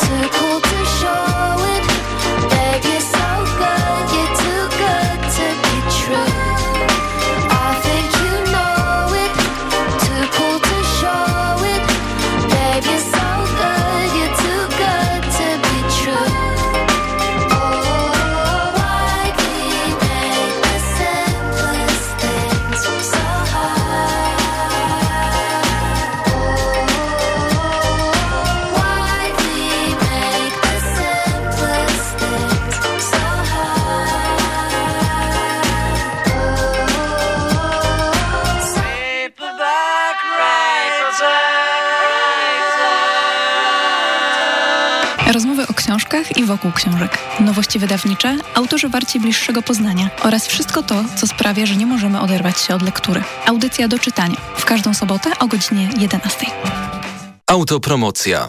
i książek. Nowości wydawnicze, autorzy warci bliższego poznania oraz wszystko to, co sprawia, że nie możemy oderwać się od lektury. Audycja do czytania w każdą sobotę o godzinie 11. Autopromocja.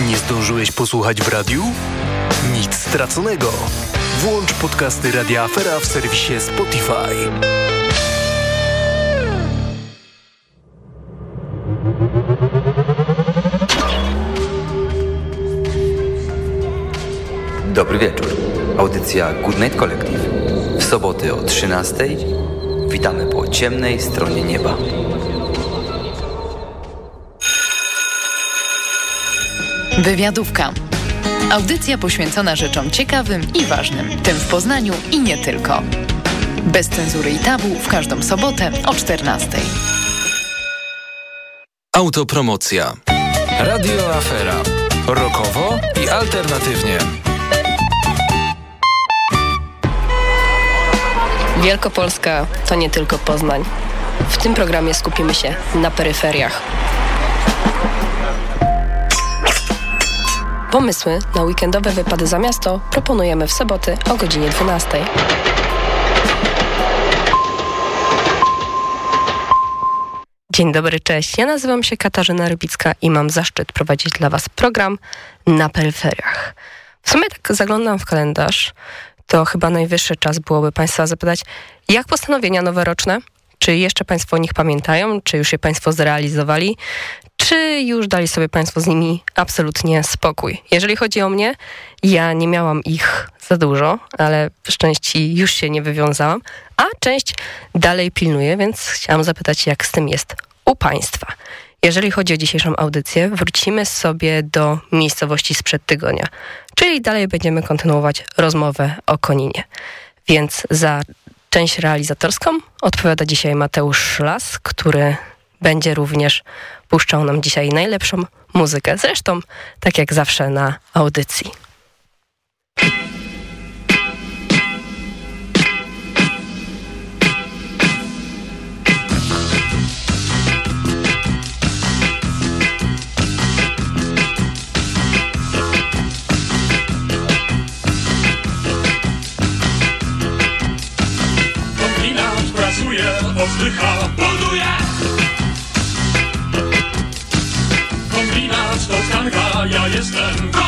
Nie zdążyłeś posłuchać w radiu? Nic straconego. Włącz podcasty Radia Afera w serwisie Spotify. Dobry wieczór. Audycja Good Night Collective. W soboty o 13. Witamy po ciemnej stronie nieba. Wywiadówka. Audycja poświęcona rzeczom ciekawym i ważnym, tym w Poznaniu i nie tylko. Bez cenzury i tabu w każdą sobotę o 14. Autopromocja. Radio Afera. Rokowo i alternatywnie. Wielkopolska to nie tylko Poznań. W tym programie skupimy się na peryferiach. Pomysły na weekendowe wypady za miasto proponujemy w soboty o godzinie 12. Dzień dobry, cześć. Ja nazywam się Katarzyna Rybicka i mam zaszczyt prowadzić dla Was program na peryferiach. W sumie tak zaglądam w kalendarz, to chyba najwyższy czas byłoby Państwa zapytać, jak postanowienia noworoczne? Czy jeszcze Państwo o nich pamiętają? Czy już je Państwo zrealizowali? czy już dali sobie Państwo z nimi absolutnie spokój? Jeżeli chodzi o mnie, ja nie miałam ich za dużo, ale w szczęści już się nie wywiązałam, a część dalej pilnuje, więc chciałam zapytać, jak z tym jest u Państwa. Jeżeli chodzi o dzisiejszą audycję, wrócimy sobie do miejscowości sprzed tygodnia, czyli dalej będziemy kontynuować rozmowę o Koninie. Więc za część realizatorską odpowiada dzisiaj Mateusz Szlas, który będzie również puszczał nam dzisiaj najlepszą muzykę. Zresztą, tak jak zawsze na audycji. Oddycha, buduje to tkanka, ja jestem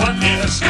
what is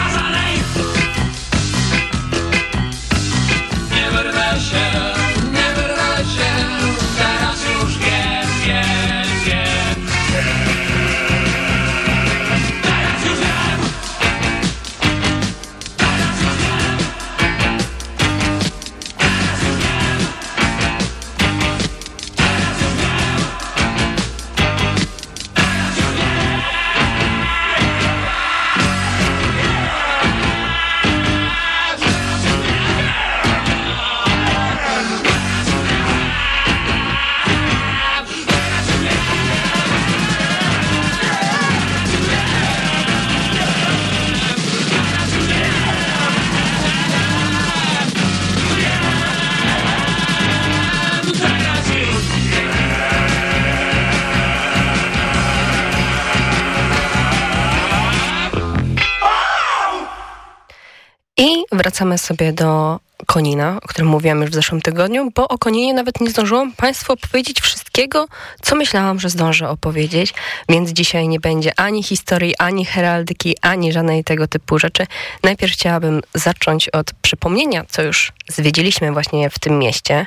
wracamy sobie do Konina, o którym mówiłam już w zeszłym tygodniu, bo o Koninie nawet nie zdążyłam Państwu opowiedzieć wszystkiego, co myślałam, że zdążę opowiedzieć, więc dzisiaj nie będzie ani historii, ani heraldyki, ani żadnej tego typu rzeczy. Najpierw chciałabym zacząć od przypomnienia, co już zwiedziliśmy właśnie w tym mieście,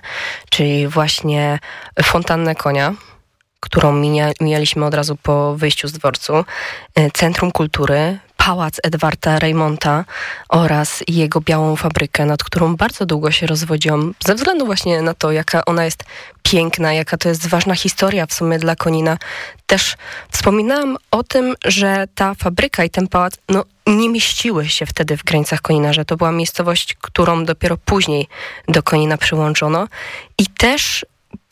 czyli właśnie fontannę konia, którą minia, mijaliśmy od razu po wyjściu z dworcu, y, Centrum Kultury, Pałac Edwarda Reymonta oraz jego białą fabrykę, nad którą bardzo długo się rozwodziłam, ze względu właśnie na to, jaka ona jest piękna, jaka to jest ważna historia w sumie dla Konina. Też wspominałam o tym, że ta fabryka i ten pałac no, nie mieściły się wtedy w granicach Konina, że to była miejscowość, którą dopiero później do Konina przyłączono i też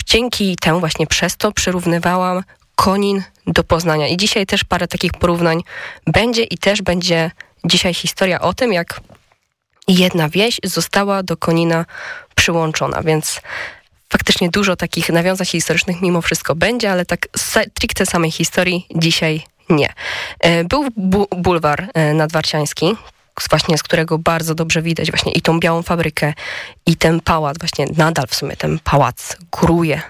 dzięki temu właśnie przez to przyrównywałam Konin do Poznania. I dzisiaj też parę takich porównań będzie i też będzie dzisiaj historia o tym, jak jedna wieś została do Konina przyłączona, więc faktycznie dużo takich nawiązań historycznych mimo wszystko będzie, ale tak stricte samej historii dzisiaj nie. E, Był bu bulwar e, nadwarciański, właśnie z którego bardzo dobrze widać właśnie i tą białą fabrykę i ten pałac, właśnie nadal w sumie ten pałac góruje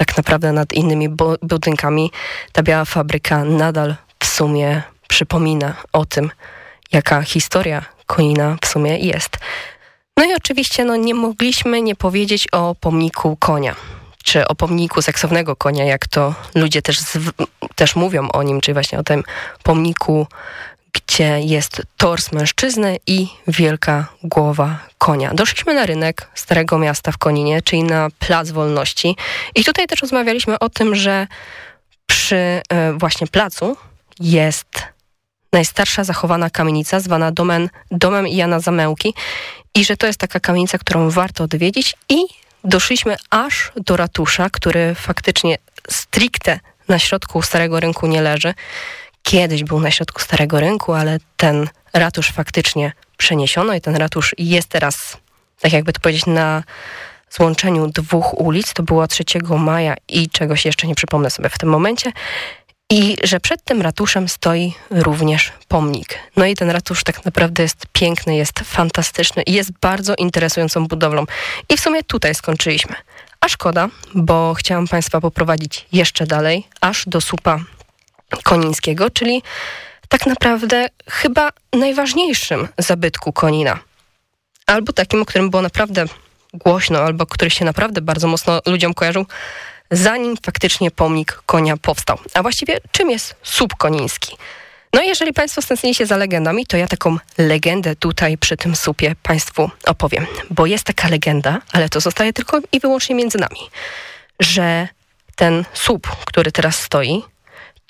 tak naprawdę nad innymi bu- budynkami. Ta biała fabryka nadal w sumie przypomina o tym, jaka historia Konina w sumie jest. No i oczywiście no, nie mogliśmy nie powiedzieć o pomniku konia, czy o pomniku seksownego konia, jak to ludzie też, też mówią o nim, czyli właśnie o tym pomniku, gdzie jest tors mężczyzny i wielka głowa konia. Doszliśmy na rynek Starego Miasta w Koninie, czyli na Plac Wolności i tutaj też rozmawialiśmy o tym, że przy e, właśnie placu jest najstarsza zachowana kamienica zwana domem, domem Jana Zamełki i że to jest taka kamienica, którą warto odwiedzić i doszliśmy aż do ratusza, który faktycznie stricte na środku Starego Rynku nie leży. Kiedyś był na środku Starego Rynku, ale ten ratusz faktycznie przeniesiono i ten ratusz jest teraz, tak jakby to powiedzieć, na złączeniu dwóch ulic. To było 3 maja i czegoś jeszcze nie przypomnę sobie w tym momencie. I że przed tym ratuszem stoi również pomnik. No i ten ratusz tak naprawdę jest piękny, jest fantastyczny i jest bardzo interesującą budowlą. I w sumie tutaj skończyliśmy. A szkoda, bo chciałam Państwa poprowadzić jeszcze dalej, aż do słupa konińskiego, czyli tak naprawdę chyba najważniejszym zabytku Konina. Albo takim, o którym było naprawdę głośno, albo który się naprawdę bardzo mocno ludziom kojarzył, zanim faktycznie pomnik konia powstał. A właściwie czym jest słup koniński? No jeżeli Państwo stęsknili się za legendami, to ja taką legendę tutaj przy tym słupie Państwu opowiem. Bo jest taka legenda, ale to zostaje tylko i wyłącznie między nami, że ten słup, który teraz stoi,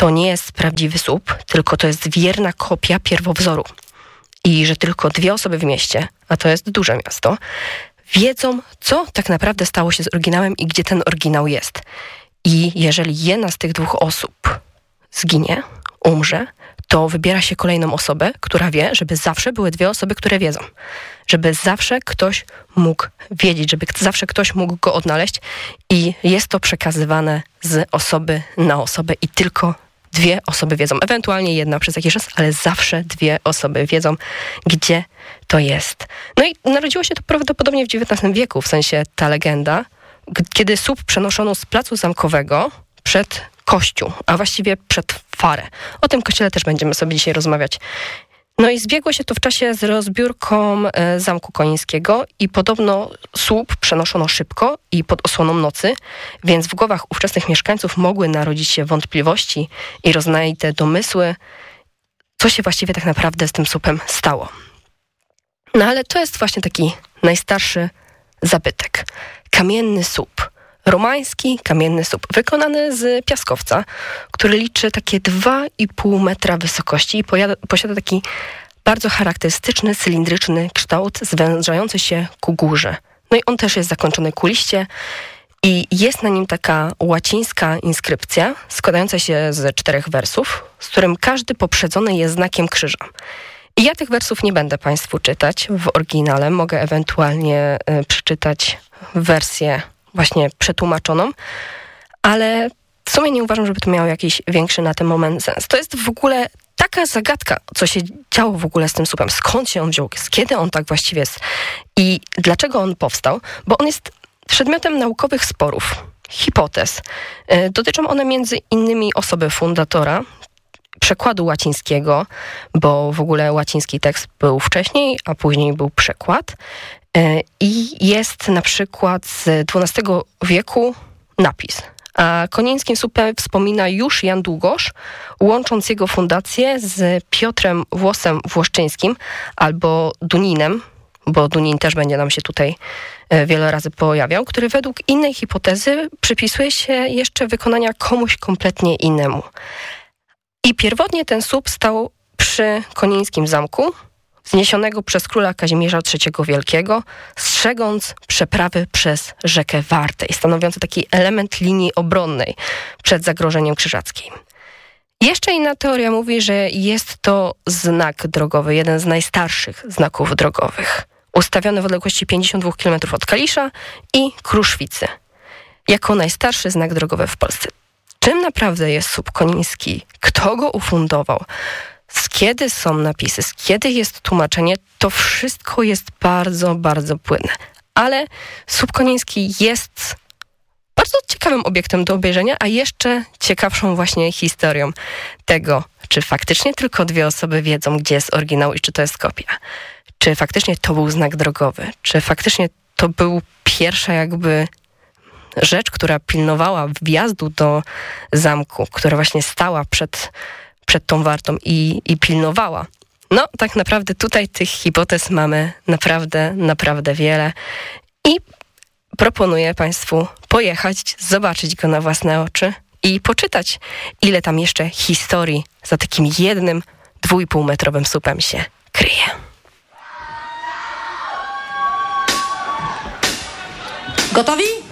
to nie jest prawdziwy słup, tylko to jest wierna kopia pierwowzoru. I że tylko dwie osoby w mieście, a to jest duże miasto, wiedzą, co tak naprawdę stało się z oryginałem i gdzie ten oryginał jest. I jeżeli jedna z tych dwóch osób zginie, umrze, to wybiera się kolejną osobę, która wie, żeby zawsze były dwie osoby, które wiedzą. Żeby zawsze ktoś mógł wiedzieć, żeby zawsze ktoś mógł go odnaleźć i jest to przekazywane z osoby na osobę i tylko dwie osoby wiedzą. Ewentualnie jedna przez jakiś czas, ale zawsze dwie osoby wiedzą, gdzie to jest. No i narodziło się to prawdopodobnie w XIX wieku, w sensie ta legenda, kiedy słup przenoszono z placu zamkowego przed kościół, a właściwie przed farę. O tym kościele też będziemy sobie dzisiaj rozmawiać. No i zbiegło się to w czasie z rozbiórką e, Zamku Konińskiego i podobno słup przenoszono szybko i pod osłoną nocy, więc w głowach ówczesnych mieszkańców mogły narodzić się wątpliwości i rozmaite domysły, co się właściwie tak naprawdę z tym słupem stało. No ale to jest właśnie taki najstarszy zabytek. Kamienny słup. Romański kamienny słup, wykonany z piaskowca, który liczy takie 2,5 metra wysokości i posiada taki bardzo charakterystyczny, cylindryczny kształt zwężający się ku górze. No i on też jest zakończony kuliście i jest na nim taka łacińska inskrypcja składająca się z czterech wersów, z którym każdy poprzedzony jest znakiem krzyża. I ja tych wersów nie będę Państwu czytać w oryginale, mogę ewentualnie y, przeczytać wersję właśnie przetłumaczoną, ale w sumie nie uważam, żeby to miało jakiś większy na ten moment sens. To jest w ogóle taka zagadka, co się działo w ogóle z tym słupem. Skąd się on wziął? Z kiedy on tak właściwie jest? I dlaczego on powstał? Bo on jest przedmiotem naukowych sporów, hipotez. E, dotyczą one między innymi osoby fundatora, przekładu łacińskiego, bo w ogóle łaciński tekst był wcześniej, a później był przekład. E, I jest na przykład z XII wieku napis. A Konińskim Supem wspomina już Jan Długosz, łącząc jego fundację z Piotrem Włosem Włoszczyńskim albo Duninem, bo Dunin też będzie nam się tutaj e, wiele razy pojawiał, który według innej hipotezy przypisuje się jeszcze wykonania komuś kompletnie innemu. I pierwotnie ten słup stał przy Konińskim Zamku, zniesionego przez króla Kazimierza III Wielkiego, strzegąc przeprawy przez rzekę Wartej, stanowiący taki element linii obronnej przed zagrożeniem krzyżackim. Jeszcze inna teoria mówi, że jest to znak drogowy, jeden z najstarszych znaków drogowych, ustawiony w odległości 52 km od Kalisza i Kruszwicy, jako najstarszy znak drogowy w Polsce. Czym naprawdę jest słup koniński? Kto go ufundował? Z kiedy są napisy, z kiedy jest tłumaczenie, to wszystko jest bardzo, bardzo płynne. Ale Słup Koniński jest bardzo ciekawym obiektem do obejrzenia, a jeszcze ciekawszą właśnie historią tego, czy faktycznie tylko dwie osoby wiedzą, gdzie jest oryginał i czy to jest kopia. Czy faktycznie to był znak drogowy, czy faktycznie to był pierwsza jakby rzecz, która pilnowała wjazdu do zamku, która właśnie stała przed przed tą wartą i, i pilnowała. No, tak naprawdę tutaj tych hipotez mamy naprawdę, naprawdę wiele i proponuję Państwu pojechać, zobaczyć go na własne oczy i poczytać, ile tam jeszcze historii za takim jednym dwójpółmetrowym supem się kryje. Gotowi?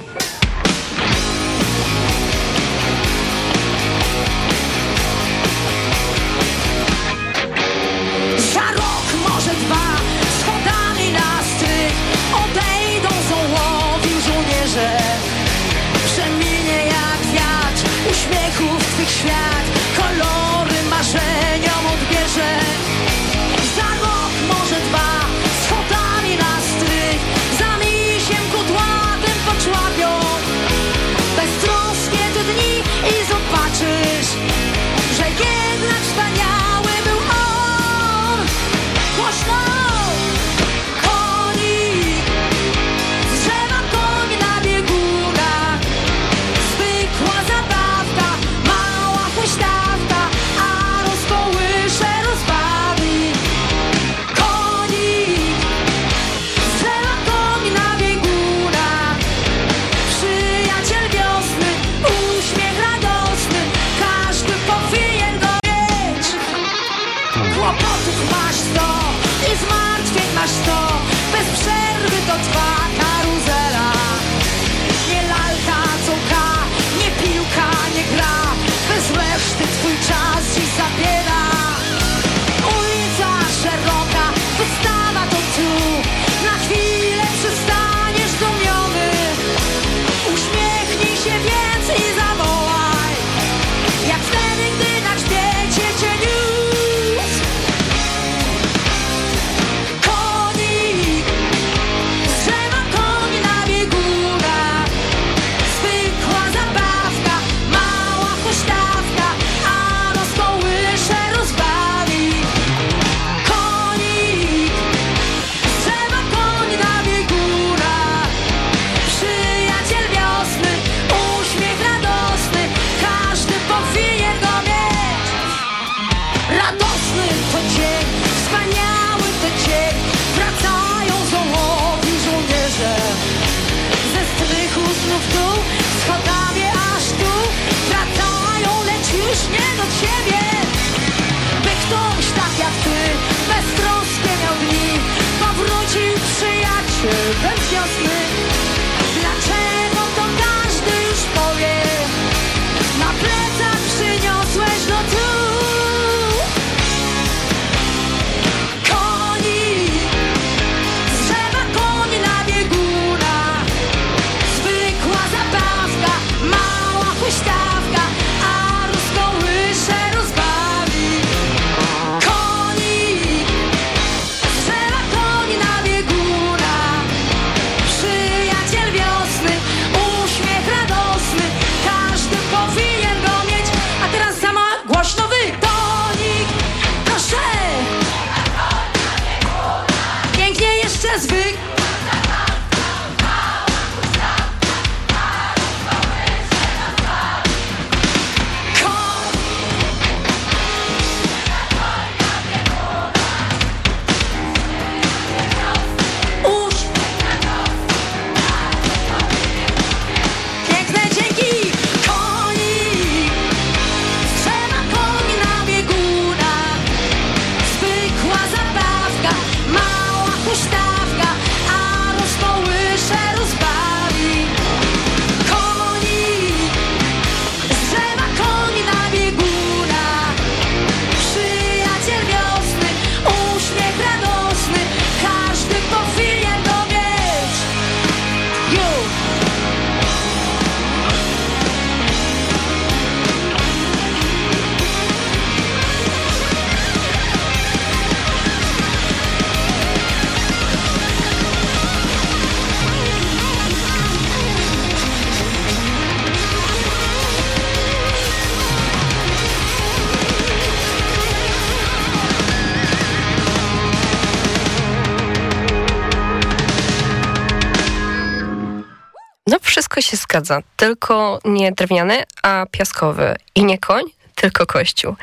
Zgadza, tylko nie drewniany, a piaskowy. I nie koń, tylko kościół.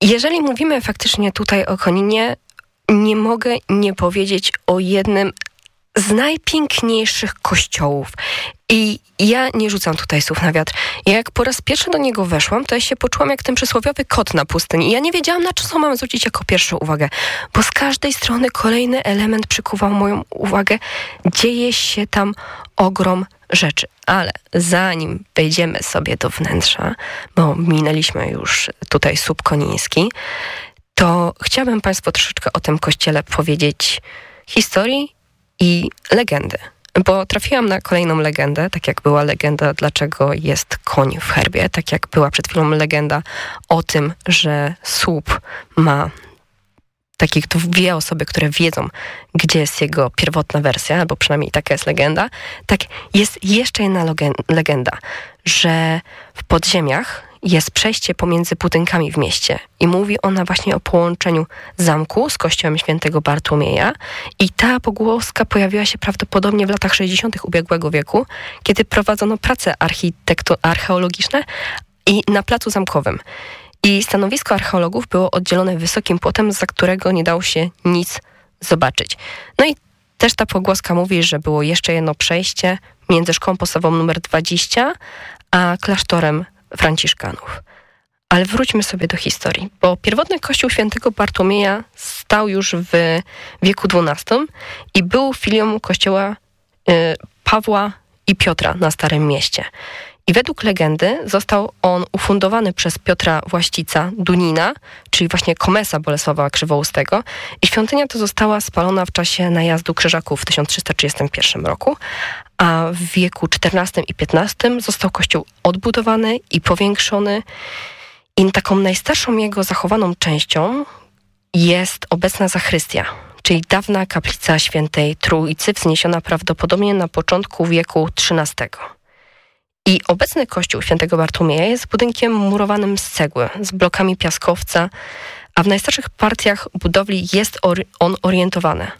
Jeżeli mówimy faktycznie tutaj o koninie, nie mogę nie powiedzieć o jednym z najpiękniejszych kościołów. I ja nie rzucam tutaj słów na wiatr. Ja jak po raz pierwszy do niego weszłam, to ja się poczułam jak ten przysłowiowy kot na pustyni. I ja nie wiedziałam, na co mam zwrócić jako pierwszą uwagę, bo z każdej strony kolejny element przykuwał moją uwagę. Dzieje się tam ogrom rzeczy. Ale zanim wejdziemy sobie do wnętrza, bo minęliśmy już tutaj słup koniński, to chciałabym Państwu troszeczkę o tym kościele powiedzieć historii i legendy. Bo trafiłam na kolejną legendę, tak jak była legenda, dlaczego jest koń w herbie, tak jak była przed chwilą legenda o tym, że słup ma takich dwie osoby, które wiedzą, gdzie jest jego pierwotna wersja, albo przynajmniej taka jest legenda, tak jest jeszcze jedna legenda, że w podziemiach jest przejście pomiędzy budynkami w mieście i mówi ona właśnie o połączeniu zamku z kościołem świętego Bartłomieja i ta pogłoska pojawiła się prawdopodobnie w latach 60. ubiegłego wieku, kiedy prowadzono prace archeologiczne i na placu zamkowym. I stanowisko archeologów było oddzielone wysokim płotem, za którego nie dało się nic zobaczyć. No i też ta pogłoska mówi, że było jeszcze jedno przejście między szkołą podstawową numer 20 a klasztorem franciszkanów. Ale wróćmy sobie do historii, bo pierwotny kościół świętego Bartłomieja stał już w wieku XII i był filią kościoła y, Pawła i Piotra na Starym Mieście. I według legendy został on ufundowany przez Piotra Właścica Dunina, czyli właśnie komesa Bolesława Krzywoustego i świątynia to została spalona w czasie najazdu krzyżaków w 1331 roku, a w wieku XIV i XV został kościół odbudowany i powiększony i taką najstarszą jego zachowaną częścią jest obecna zachrystia, czyli dawna kaplica świętej Trójcy, wzniesiona prawdopodobnie na początku wieku XIII. I obecny kościół świętego Bartłomieja jest budynkiem murowanym z cegły, z blokami piaskowca, a w najstarszych partiach budowli jest on orientowany.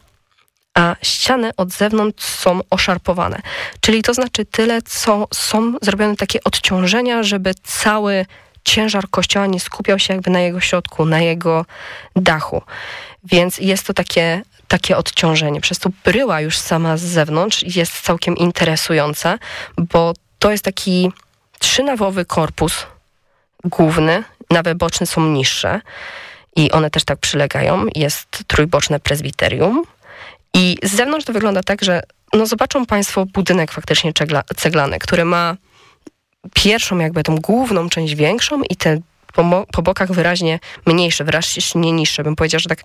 A ściany od zewnątrz są oszarpowane. Czyli to znaczy tyle, co są zrobione takie odciążenia, żeby cały ciężar kościoła nie skupiał się jakby na jego środku, na jego dachu. Więc jest to takie, takie odciążenie. Przez to bryła już sama z zewnątrz jest całkiem interesująca, bo to jest taki trzynawowy korpus główny, nawy boczne są niższe i one też tak przylegają. Jest trójboczne prezbiterium i z zewnątrz to wygląda tak, że no zobaczą Państwo budynek faktycznie ceglany, który ma pierwszą jakby tą główną część większą i te po, po, bokach wyraźnie mniejsze, wyraźnie niższe. Bym powiedział, że tak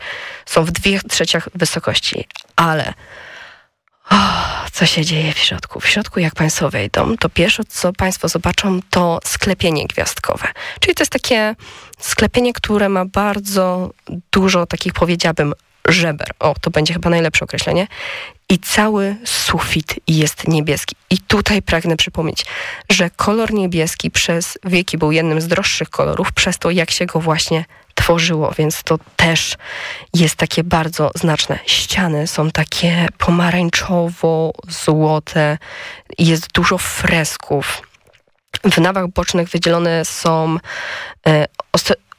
są w dwie trzeciach wysokości. Ale Oh, co się dzieje w środku? W środku, jak Państwo wejdą, to pierwsze, co Państwo zobaczą, to sklepienie gwiazdkowe. Czyli to jest takie sklepienie, które ma bardzo dużo takich, powiedziałabym, żeber. O, to będzie chyba najlepsze określenie. I cały sufit jest niebieski. I tutaj pragnę przypomnieć, że kolor niebieski przez wieki był jednym z droższych kolorów, przez to jak się go właśnie tworzyło, więc to też jest takie bardzo znaczne. Ściany są takie pomarańczowo-złote, jest dużo fresków. W nawach bocznych wydzielone są e,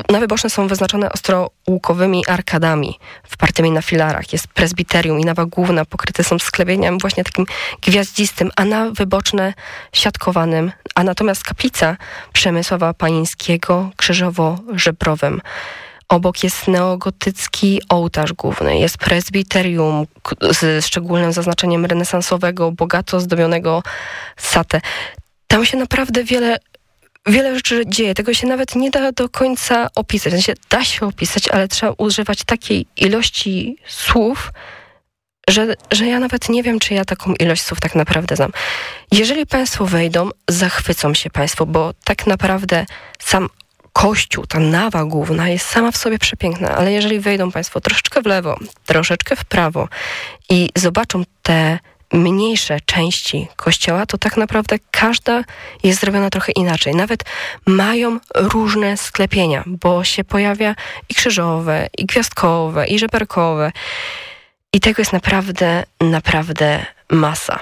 nawy boczne są wyznaczone ostrołukowymi arkadami wpartymi na filarach. Jest prezbiterium i nawa główna pokryte są sklepieniem właśnie takim gwiaździstym, a nawy boczne siatkowanym, a natomiast kaplica Przemysława Pańskiego krzyżowo-żebrowym. Obok jest neogotycki ołtarz główny, jest prezbiterium z szczególnym zaznaczeniem renesansowego, bogato zdobionego satę. Tam się naprawdę wiele wiele rzeczy dzieje. Tego się nawet nie da do końca opisać. Znaczy, da się opisać, ale trzeba używać takiej ilości słów, że, że ja nawet nie wiem, czy ja taką ilość słów tak naprawdę znam. Jeżeli Państwo wejdą, zachwycą się Państwo, bo tak naprawdę sam kościół, ta nawa główna jest sama w sobie przepiękna, ale jeżeli wejdą Państwo troszeczkę w lewo, troszeczkę w prawo i zobaczą te mniejsze części kościoła, to tak naprawdę każda jest zrobiona trochę inaczej. Nawet mają różne sklepienia, bo się pojawia i krzyżowe, i gwiazdkowe, i żeberkowe. I tego jest naprawdę, naprawdę masa.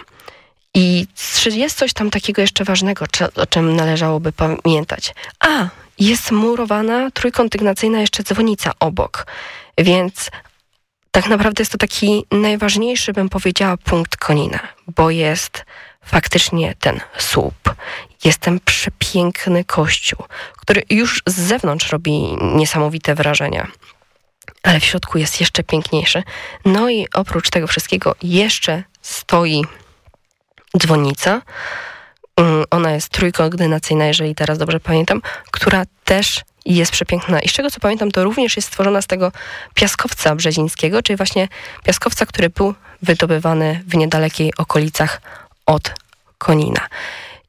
I jest coś tam takiego jeszcze ważnego, o czym należałoby pamiętać. A, jest murowana trójkondygnacyjna jeszcze dzwonica obok, więc tak naprawdę jest to taki najważniejszy, bym powiedziała, punkt Konina, bo jest faktycznie ten słup. Jest ten przepiękny kościół, który już z zewnątrz robi niesamowite wrażenia. Ale w środku jest jeszcze piękniejszy. No i oprócz tego wszystkiego jeszcze stoi dzwonica. Mm, ona jest trójkoordynacyjna, jeżeli teraz dobrze pamiętam, która też jest przepiękna. I z czego co pamiętam, to również jest stworzona z tego piaskowca brzezińskiego, czyli właśnie piaskowca, który był wydobywany w niedalekiej okolicach od Konina.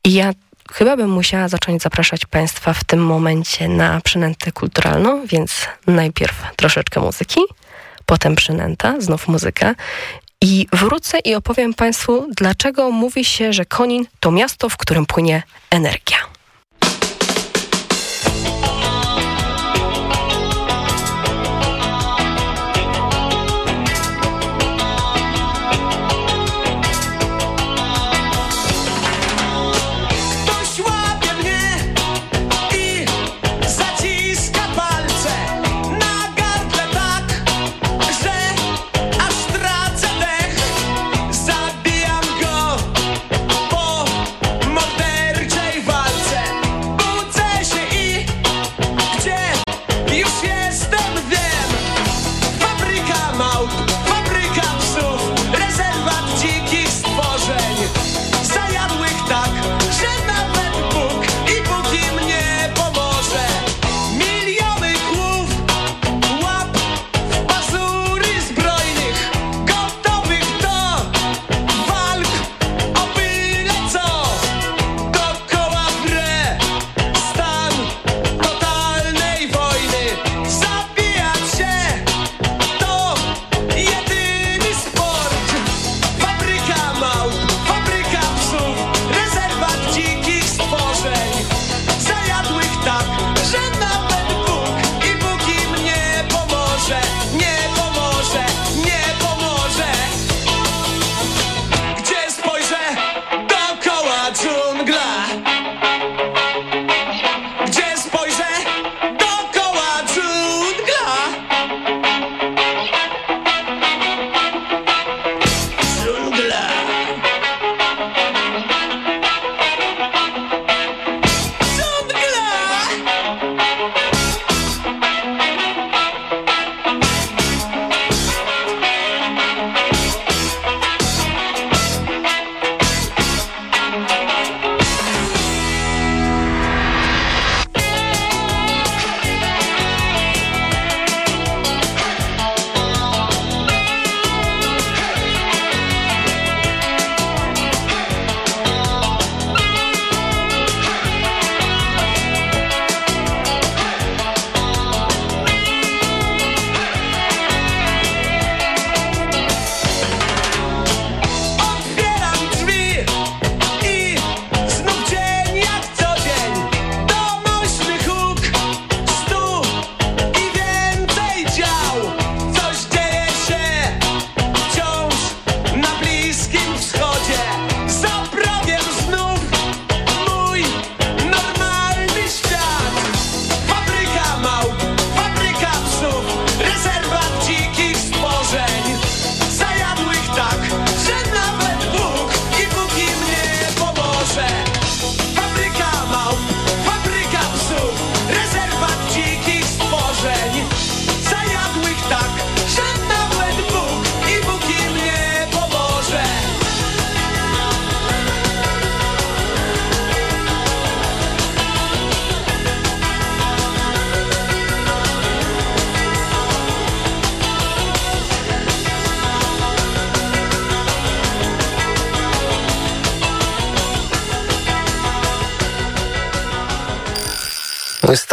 I ja chyba bym musiała zacząć zapraszać Państwa w tym momencie na przynętę kulturalną, więc najpierw troszeczkę muzyki, potem przynęta, znów muzyka. I wrócę i opowiem Państwu, dlaczego mówi się, że Konin to miasto, w którym płynie energia.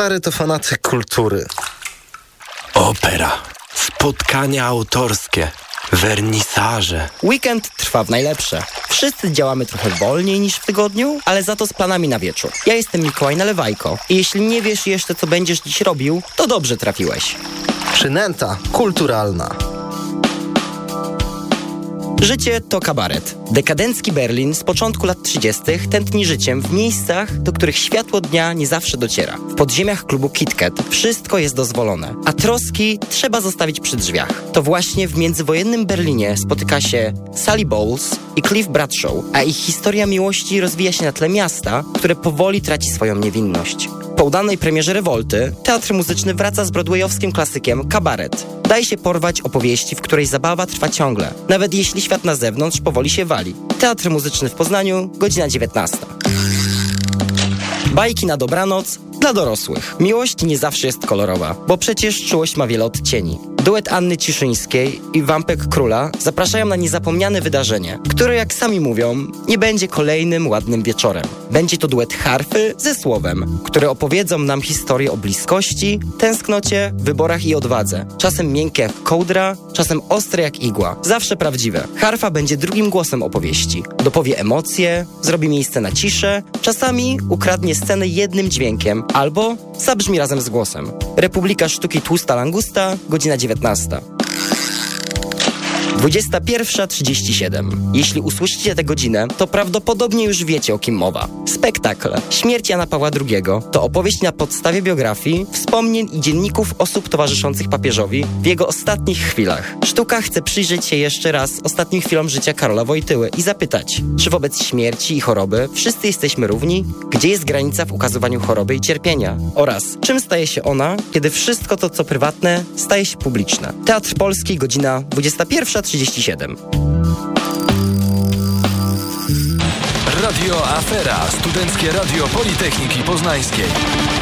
Stary to fanatyk kultury. Opera, spotkania autorskie, wernisaże. Weekend trwa w najlepsze. Wszyscy działamy trochę wolniej niż w tygodniu, ale za to z planami na wieczór. Ja jestem Mikołaj Nalewajko i jeśli nie wiesz jeszcze, co będziesz dziś robił, to dobrze trafiłeś. Przynęta kulturalna. Życie to kabaret. Dekadencki Berlin z początku lat 30. tętni życiem w miejscach, do których światło dnia nie zawsze dociera. W podziemiach klubu KitKat wszystko jest dozwolone, a troski trzeba zostawić przy drzwiach. To właśnie w międzywojennym Berlinie spotyka się Sally Bowles i Cliff Bradshaw, a ich historia miłości rozwija się na tle miasta, które powoli traci swoją niewinność. Po udanej premierze Rewolty, teatr muzyczny wraca z broadwayowskim klasykiem Kabaret. Daj się porwać opowieści, w której zabawa trwa ciągle, nawet jeśli świat na zewnątrz powoli się wali. Teatr muzyczny w Poznaniu, godzina 19. Bajki na dobranoc dla dorosłych. Miłość nie zawsze jest kolorowa, bo przecież czułość ma wiele odcieni. Duet Anny Ciszyńskiej i Wampek Króla zapraszają na niezapomniane wydarzenie, które jak sami mówią, nie będzie kolejnym ładnym wieczorem. Będzie to duet harfy ze słowem, które opowiedzą nam historię o bliskości, tęsknocie, wyborach i odwadze. Czasem miękkie jak kołdra, czasem ostre jak igła. Zawsze prawdziwe. Harfa będzie drugim głosem opowieści. Dopowie emocje, zrobi miejsce na ciszę, czasami ukradnie scenę jednym dźwiękiem, albo zabrzmi razem z głosem. Republika Sztuki Tłusta Langusta, godzina 19. 15. 21.37. Jeśli usłyszycie tę godzinę, to prawdopodobnie już wiecie o kim mowa. Spektakl Śmierć Jana Pawła II to opowieść na podstawie biografii, wspomnień i dzienników osób towarzyszących papieżowi w jego ostatnich chwilach. Sztuka chce przyjrzeć się jeszcze raz ostatnim chwilom życia Karola Wojtyły i zapytać, czy wobec śmierci i choroby wszyscy jesteśmy równi? Gdzie jest granica w ukazywaniu choroby i cierpienia? Oraz czym staje się ona, kiedy wszystko to, co prywatne, staje się publiczne? Teatr Polski, godzina 21.37. Radio Afera, Studenckie Radio Politechniki Poznańskiej.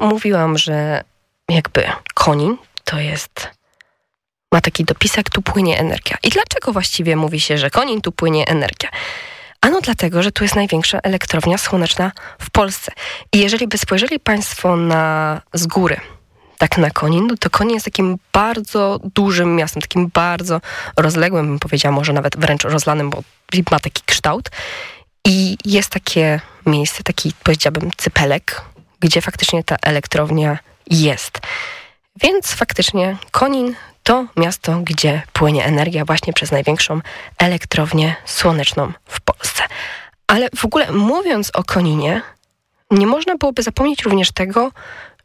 Mówiłam, że jakby konin to jest ma taki dopisek, tu płynie energia. I dlaczego właściwie mówi się, że konin tu płynie energia? Ano dlatego, że tu jest największa elektrownia słoneczna w Polsce. I jeżeli by spojrzeli Państwo na z góry, tak na Konin, no to Konin jest takim bardzo dużym miastem, takim bardzo rozległym, bym powiedziała, może nawet wręcz rozlanym, bo ma taki kształt. I jest takie miejsce, taki powiedziałabym cypelek, gdzie faktycznie ta elektrownia jest. Więc faktycznie Konin to miasto, gdzie płynie energia właśnie przez największą elektrownię słoneczną w Polsce. Ale w ogóle mówiąc o Koninie, nie można byłoby zapomnieć również tego,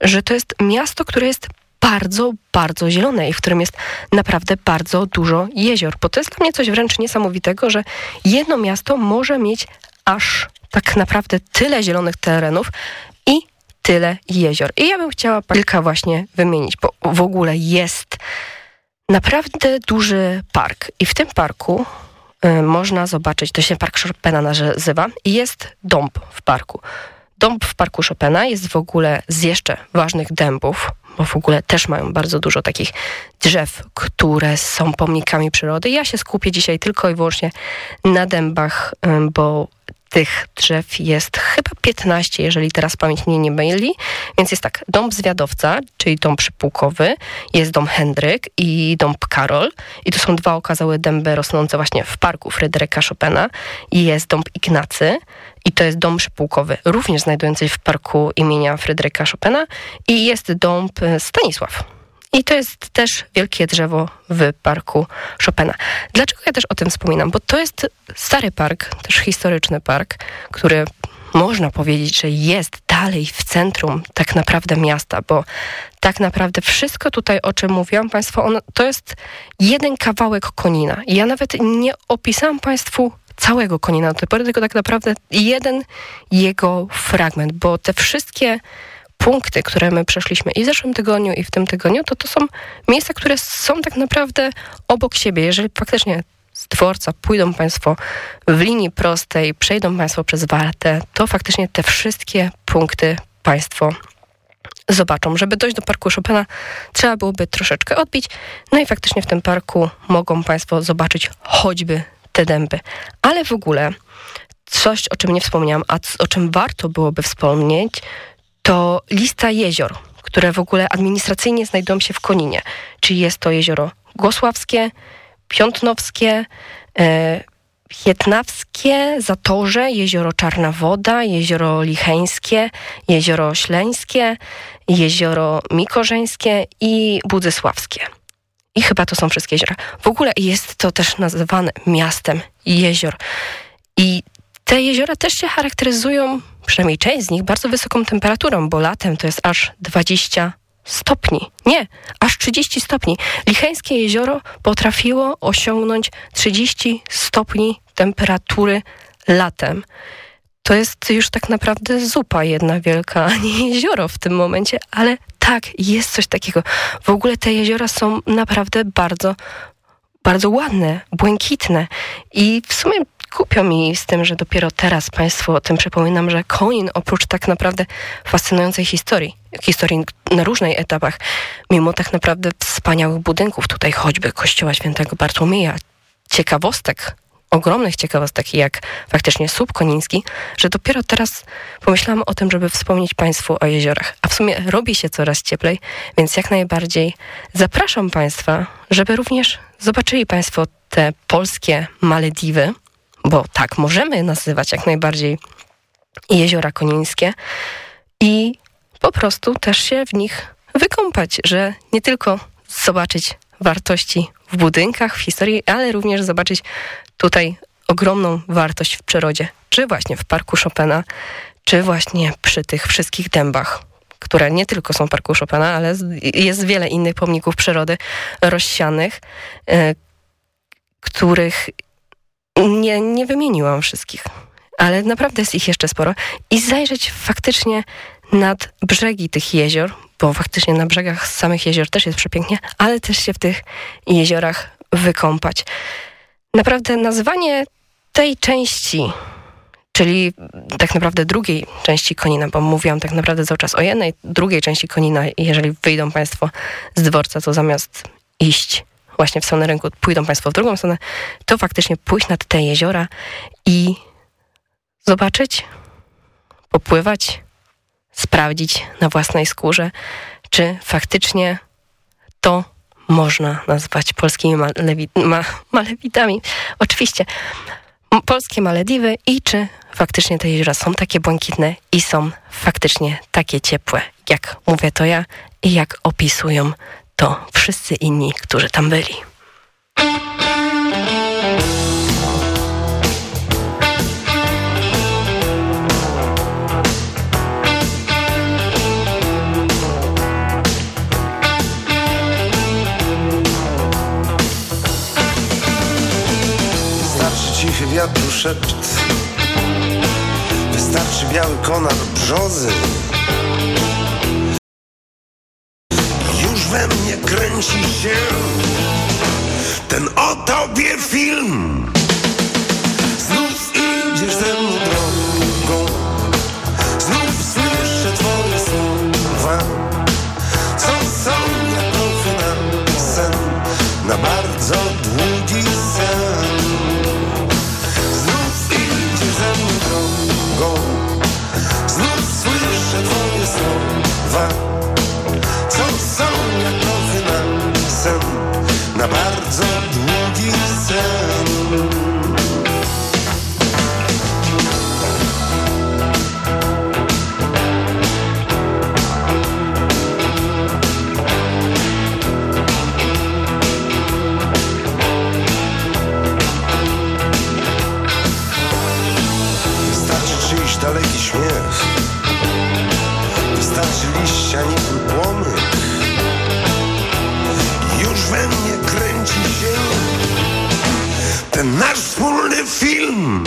że to jest miasto, które jest bardzo, bardzo zielone i w którym jest naprawdę bardzo dużo jezior. Bo to jest dla mnie coś wręcz niesamowitego, że jedno miasto może mieć aż tak naprawdę tyle zielonych terenów tyle jezior. I ja bym chciała kilka właśnie wymienić, bo w ogóle jest naprawdę duży park. I w tym parku y, można zobaczyć, to się park Chopina nazywa, i jest dąb w parku. Dąb w parku Chopina jest w ogóle z jeszcze ważnych dębów, bo w ogóle też mają bardzo dużo takich drzew, które są pomnikami przyrody. Ja się skupię dzisiaj tylko i wyłącznie na dębach, y, bo tych drzew jest chyba 15, jeżeli teraz pamięć mnie nie myli. Więc jest tak, dom zwiadowca, czyli dom przypułkowy, jest dom Hendryk i dom Karol. I to są dwa okazałe dęby rosnące właśnie w parku Fryderyka Chopina. I jest dom Ignacy i to jest dom przypułkowy, również znajdujący się w parku imienia Fryderyka Chopina. I jest dom Stanisław. I to jest też wielkie drzewo w parku Chopina. Dlaczego ja też o tym wspominam? Bo to jest stary park, też historyczny park, który można powiedzieć, że jest dalej w centrum tak naprawdę miasta, bo tak naprawdę wszystko tutaj, o czym mówiłam Państwu, to jest jeden kawałek konina. Ja nawet nie opisałam Państwu całego konina do tej pory, tylko tak naprawdę jeden jego fragment, bo te wszystkie punkty, które my przeszliśmy i w zeszłym tygodniu, i w tym tygodniu, to to są miejsca, które są tak naprawdę obok siebie. Jeżeli faktycznie z dworca pójdą Państwo w linii prostej, przejdą Państwo przez Wartę, to faktycznie te wszystkie punkty Państwo zobaczą. Żeby dojść do parku Chopina, trzeba byłoby troszeczkę odbić. No i faktycznie w tym parku mogą Państwo zobaczyć choćby te dęby. Ale w ogóle coś, o czym nie wspomniałam, a o czym warto byłoby wspomnieć, to lista jezior, które w ogóle administracyjnie znajdują się w Koninie. Czyli jest to jezioro Głosławskie, Piątnowskie, e, Zatorze, jezioro Czarna Woda, jezioro Licheńskie, jezioro Śleńskie, jezioro Mikorzeńskie i Budzysławskie. I chyba to są wszystkie jeziora. W ogóle jest to też nazywane miastem jezior. I te jeziora też się charakteryzują, przynajmniej część z nich, bardzo wysoką temperaturą, bo latem to jest aż 20 stopni. Nie, aż 30 stopni. Licheńskie jezioro potrafiło osiągnąć 30 stopni temperatury latem. To jest już tak naprawdę zupa jedna wielka, a nie jezioro w tym momencie, ale tak, jest coś takiego. W ogóle te jeziora są naprawdę bardzo, bardzo ładne, błękitne i w sumie głupio mi z tym, że dopiero teraz Państwu o tym przypominam, że Coin oprócz tak naprawdę fascynującej historii, historii na różnych etapach, mimo tak naprawdę wspaniałych budynków, tutaj choćby kościoła świętego Bartłomieja, ciekawostek, ogromnych ciekawostek, jak faktycznie słup koniński, że dopiero teraz pomyślałam o tym, żeby wspomnieć Państwu o jeziorach. A w sumie robi się coraz cieplej, więc jak najbardziej zapraszam Państwa, żeby również zobaczyli Państwo te polskie Malediwy, bo tak możemy nazywać jak najbardziej jeziora konińskie i po prostu też się w nich wykąpać, że nie tylko zobaczyć wartości w budynkach, w historii, ale również zobaczyć tutaj ogromną wartość w przyrodzie, czy właśnie w parku Chopina, czy właśnie przy tych wszystkich dębach, które nie tylko są parku Chopina, ale jest wiele innych pomników przyrody rozsianych, y, których nie, nie wymieniłam wszystkich, ale naprawdę jest ich jeszcze sporo. I zajrzeć faktycznie nad brzegi tych jezior, bo faktycznie na brzegach samych jezior też jest przepięknie, ale też się w tych jeziorach wykąpać. Naprawdę nazwanie tej części, czyli tak naprawdę drugiej części Konina, bo mówiłam tak naprawdę cały czas o jednej, drugiej części Konina, jeżeli wyjdą Państwo z dworca, to zamiast iść właśnie w stronę rynku, pójdą Państwo w drugą stronę, to faktycznie pójść nad te jeziora i zobaczyć, popływać, sprawdzić na własnej skórze, czy faktycznie to można nazwać polskimi malewi ma malewitami. Oczywiście polskie Malediwy i czy faktycznie te jeziora są takie błękitne i są faktycznie takie ciepłe, jak mówię to ja i jak opisują to wszyscy inni, którzy tam byli. cichy wiatru szept Wystarczy biały konar brzozy we mnie kręci się. Ten o tobie film. Znów idziesz ze mną. film.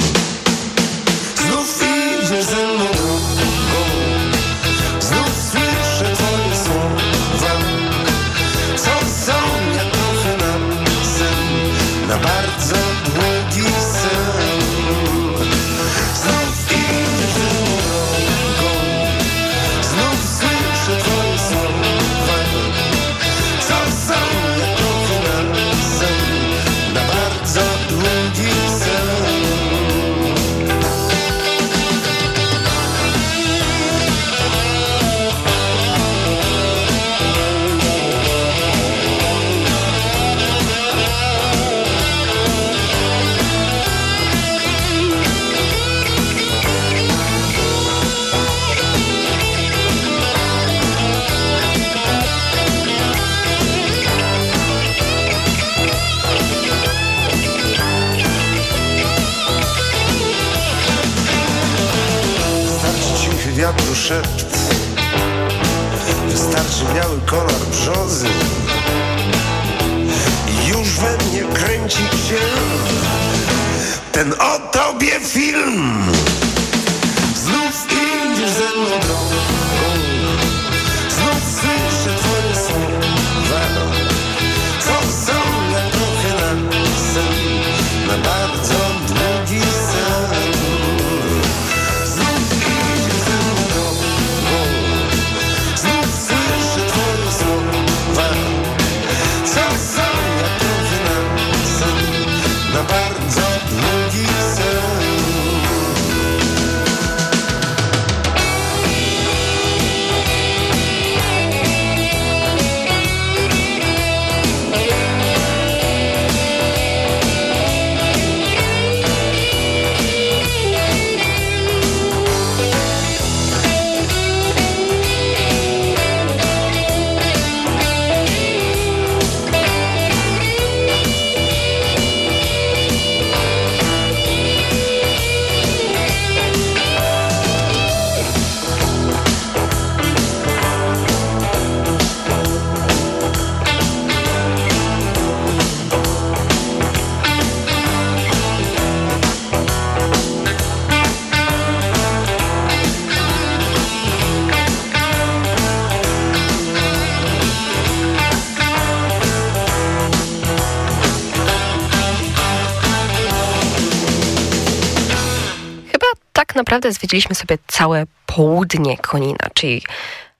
Zwiedziliśmy sobie całe południe Konina, czyli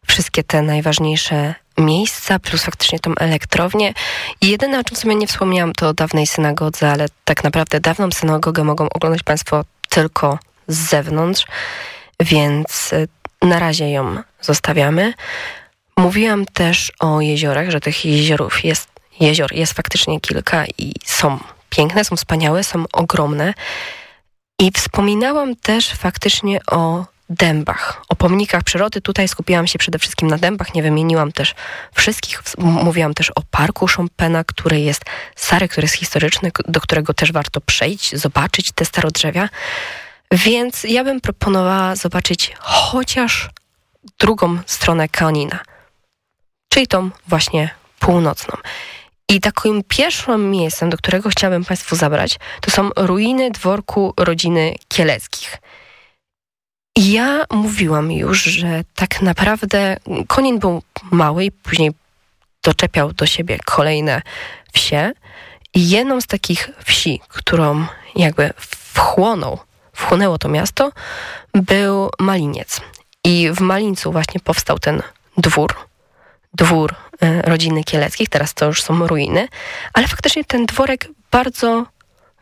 wszystkie te najważniejsze miejsca, plus faktycznie tą elektrownię. I jedyne, o czym sobie nie wspomniałam, to o dawnej synagodze, ale tak naprawdę dawną synagogę mogą oglądać Państwo tylko z zewnątrz, więc y, na razie ją zostawiamy. Mówiłam też o jeziorach, że tych jeziorów jest, jezior jest faktycznie kilka i są piękne, są wspaniałe, są ogromne. I wspominałam też faktycznie o dębach, o pomnikach przyrody. Tutaj skupiłam się przede wszystkim na dębach, nie wymieniłam też wszystkich. Mówiłam też o parku Chopina, który jest stary, który jest historyczny, do którego też warto przejść, zobaczyć te starodrzewia. Więc ja bym proponowała zobaczyć chociaż drugą stronę Kanina, czyli tą właśnie północną. I takim pierwszym miejscem, do którego chciałabym Państwu zabrać, to są ruiny dworku rodziny Kieleckich. Ja mówiłam już, że tak naprawdę Konin był mały i później doczepiał do siebie kolejne wsie. I jedną z takich wsi, którą jakby wchłonął, wchłonęło to miasto, był Maliniec. I w Malińcu właśnie powstał ten dwór, dwór e, rodziny Kieleckich, teraz to już są ruiny, ale faktycznie ten dworek bardzo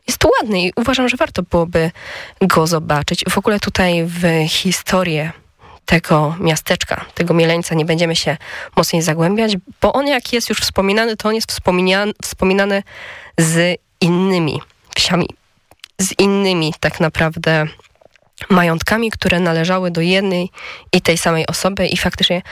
jest ładny i uważam, że warto byłoby go zobaczyć. W ogóle tutaj w historię tego miasteczka, tego Mieleńca nie będziemy się mocniej zagłębiać, bo on jak jest już wspominany, to on jest wspominany, wspominany z innymi wsiami, z innymi tak naprawdę majątkami, które należały do jednej i tej samej osoby i faktycznie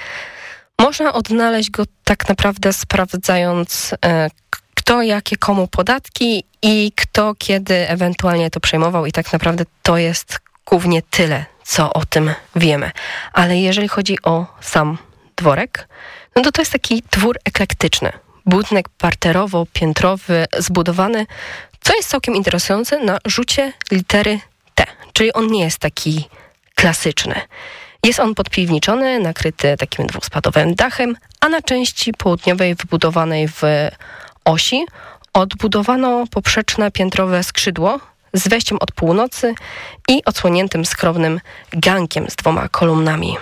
można odnaleźć go tak naprawdę sprawdzając e, kto jakie komu podatki i kto kiedy ewentualnie to przejmował i tak naprawdę to jest głównie tyle, co o tym wiemy. Ale jeżeli chodzi o sam dworek, no to to jest taki dwór eklektyczny. Budynek parterowo-piętrowy, zbudowany, co jest całkiem interesujące, na rzucie litery T, czyli on nie jest taki klasyczny. Jest on podpiwniczony, nakryty takim dwuspadowym dachem, a na części południowej wybudowanej w osi odbudowano poprzeczne piętrowe skrzydło z wejściem od północy i odsłoniętym skromnym gankiem z dwoma kolumnami.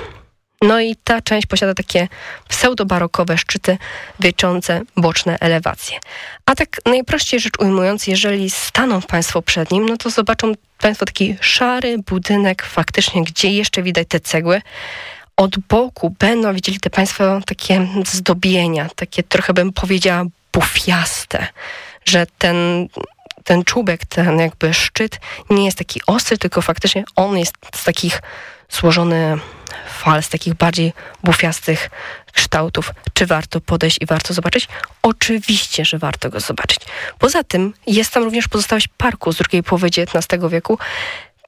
No i ta część posiada takie pseudobarokowe szczyty wieczące boczne elewacje. A tak najprościej rzecz ujmując, jeżeli staną Państwo przed nim, no to zobaczą Państwo taki szary budynek faktycznie, gdzie jeszcze widać te cegły. Od boku będą widzieli te Państwo takie zdobienia, takie trochę bym powiedziała bufiaste, że ten, ten czubek, ten jakby szczyt nie jest taki ostry, tylko faktycznie on jest z takich złożony fal, z takich bardziej bufiastych kształtów. Czy warto podejść i warto zobaczyć? Oczywiście, że warto go zobaczyć. Poza tym jest tam również pozostałość parku z drugiej połowy XIX wieku.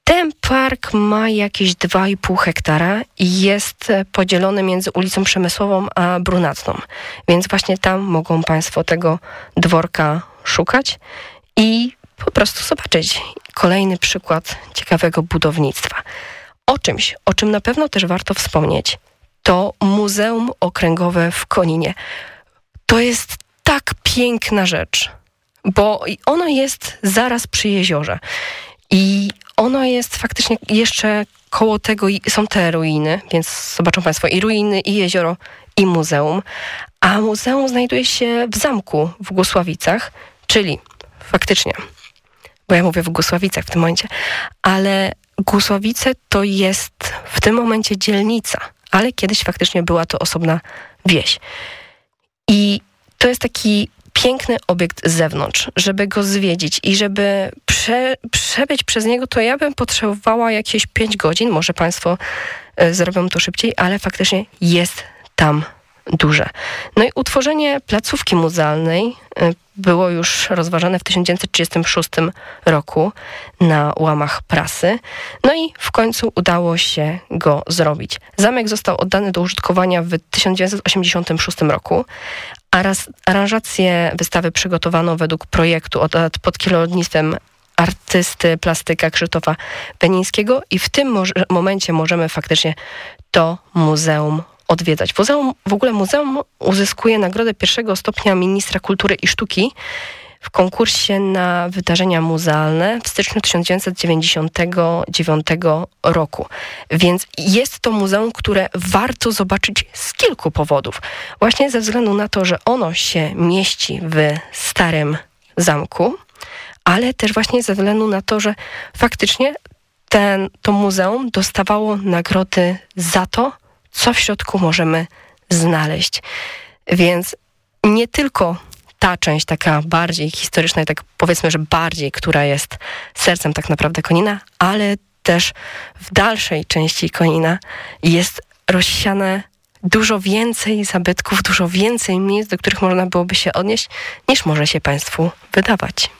Ten park ma jakieś 2,5 hektara i jest podzielony między ulicą Przemysłową a Brunatną. Więc właśnie tam mogą Państwo tego dworka szukać i po prostu zobaczyć kolejny przykład ciekawego budownictwa. O czymś, o czym na pewno też warto wspomnieć, to Muzeum Okręgowe w Koninie. To jest tak piękna rzecz, bo ono jest zaraz przy jeziorze. I ono jest faktycznie jeszcze koło tego są te ruiny, więc zobaczą Państwo i ruiny, i jezioro, i muzeum. A muzeum znajduje się w zamku w Głosławicach, czyli faktycznie, bo ja mówię w Głosławicach w tym momencie, ale Głosławice to jest w tym momencie dzielnica, ale kiedyś faktycznie była to osobna wieś. I to jest taki piękny obiekt z zewnątrz, żeby go zwiedzić i żeby prze, przebyć przez niego, to ja bym potrzebowała jakieś 5 godzin, może Państwo y, zrobią to szybciej, ale faktycznie jest tam duże. No i utworzenie placówki muzealnej y, było już rozważane w 1936 roku na łamach prasy. No i w końcu udało się go zrobić. Zamek został oddany do użytkowania w 1986 roku, a aranżację wystawy przygotowano według projektu pod kierownictwem artysty plastyka Krzysztofa Benińskiego i w tym momencie możemy faktycznie to muzeum odwiedzać. Muzeum, w ogóle muzeum uzyskuje nagrodę pierwszego stopnia ministra kultury i sztuki w konkursie na wydarzenia muzealne w styczniu 1999 roku. Więc jest to muzeum, które warto zobaczyć z kilku powodów. Właśnie ze względu na to, że ono się mieści w starym zamku, ale też właśnie ze względu na to, że faktycznie ten, to muzeum dostawało nagrody za to, co w środku możemy znaleźć. Więc nie tylko ta część taka bardziej historyczna i tak powiedzmy, że bardziej, która jest sercem tak naprawdę Konina, ale też w dalszej części Konina jest rozsiane dużo więcej zabytków, dużo więcej miejsc, do których można byłoby się odnieść, niż może się Państwu wydawać.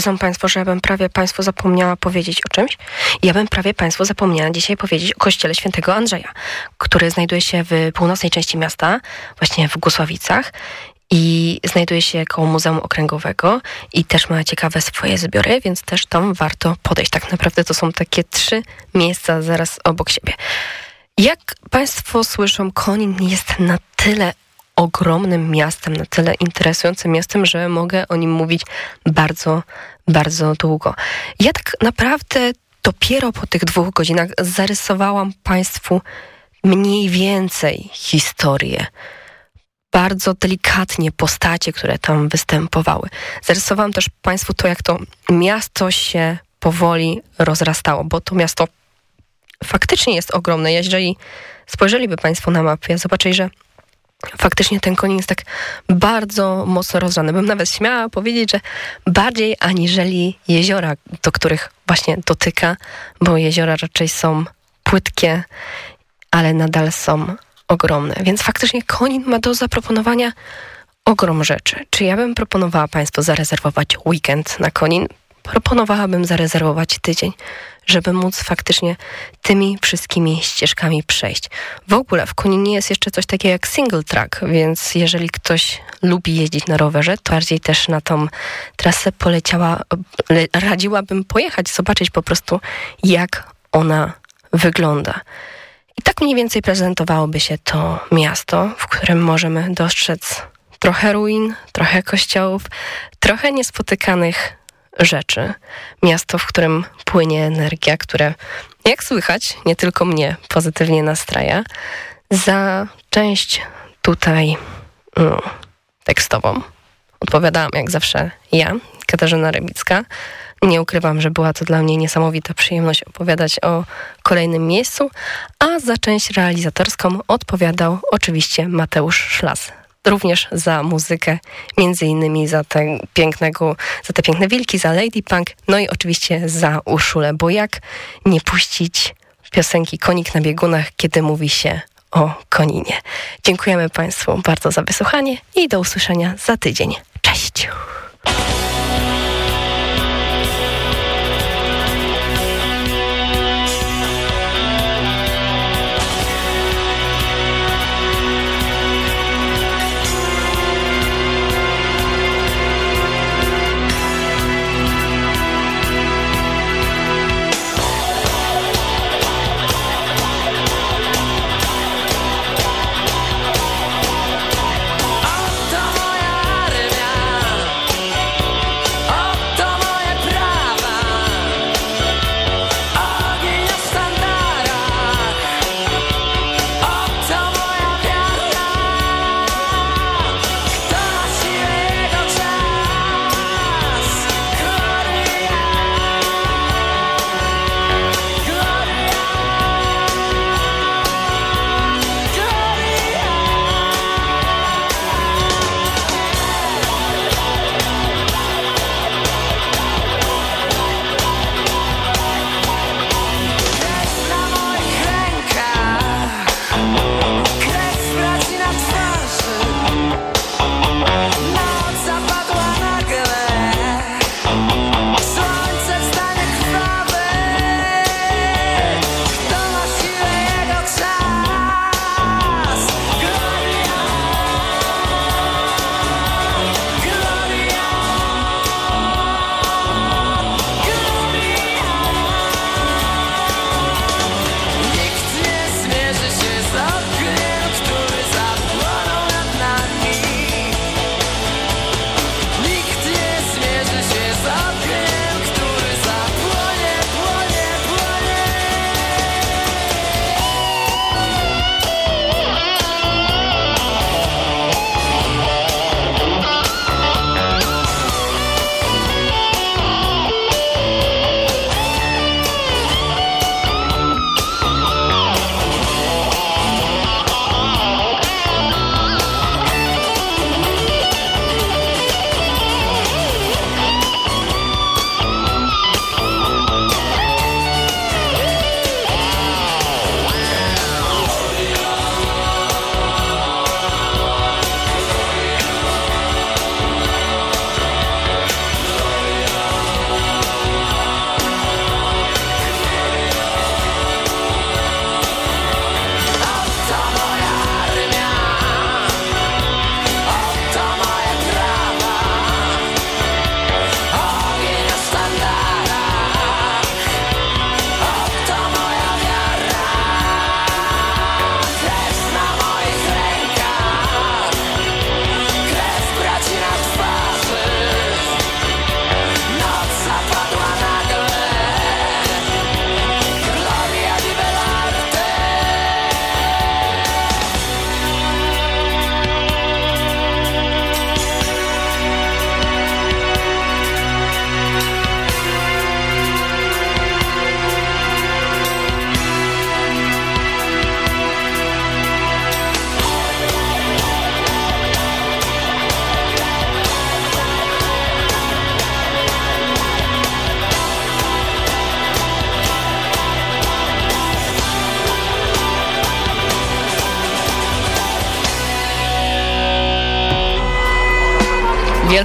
Wiedzą Państwo, że ja bym prawie Państwu zapomniała powiedzieć o czymś. Ja bym prawie Państwu zapomniała dzisiaj powiedzieć o kościele świętego Andrzeja, który znajduje się w północnej części miasta, właśnie w Głosławicach. i znajduje się koło Muzeum Okręgowego i też ma ciekawe swoje zbiory, więc też tam warto podejść. Tak naprawdę to są takie trzy miejsca zaraz obok siebie. Jak Państwo słyszą, Konin jest na tyle ogromnym miastem, na tyle interesującym miastem, że mogę o nim mówić bardzo, bardzo długo. Ja tak naprawdę dopiero po tych dwóch godzinach zarysowałam Państwu mniej więcej historię. Bardzo delikatnie postacie, które tam występowały. Zarysowałam też Państwu to, jak to miasto się powoli rozrastało, bo to miasto faktycznie jest ogromne. Jeżeli spojrzeliby Państwo na mapę, zobaczyli, że faktycznie ten konin jest tak bardzo mocno rozrany. Bym nawet śmiała powiedzieć, że bardziej aniżeli jeziora, do których właśnie dotyka, bo jeziora raczej są płytkie, ale nadal są ogromne. Więc faktycznie konin ma do zaproponowania ogrom rzeczy. Czy ja bym proponowała Państwu zarezerwować weekend na konin? Proponowałabym zarezerwować tydzień, żeby móc faktycznie tymi wszystkimi ścieżkami przejść. W ogóle w Koninie jest jeszcze coś takiego jak single track, więc jeżeli ktoś lubi jeździć na rowerze, to bardziej też na tą trasę poleciała, radziłabym pojechać, zobaczyć po prostu jak ona wygląda. I tak mniej więcej prezentowałoby się to miasto, w którym możemy dostrzec trochę ruin, trochę kościołów, trochę niespotykanych rzeczy. Miasto, w którym płynie energia, które, jak słychać, nie tylko mnie pozytywnie nastraja. Za część tutaj no, tekstową odpowiadałam jak zawsze ja, Katarzyna Rybicka. Nie ukrywam, że była to dla mnie niesamowita przyjemność opowiadać o kolejnym miejscu, a za część realizatorską odpowiadał oczywiście Mateusz Szlas. Również za muzykę, między innymi za, te pięknego, za te piękne wilki, za Lady Punk, no i oczywiście za Urszulę, bo jak nie puścić piosenki Konik na biegunach, kiedy mówi się o Koninie. Dziękujemy Państwu bardzo za wysłuchanie i do usłyszenia za tydzień. Cześć!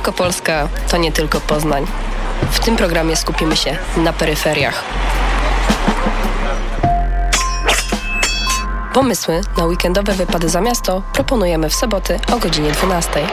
Wielkopolska to nie tylko Poznań. W tym programie skupimy się na peryferiach. Pomysły na weekendowe wypady za miasto proponujemy w soboty o godzinie 12.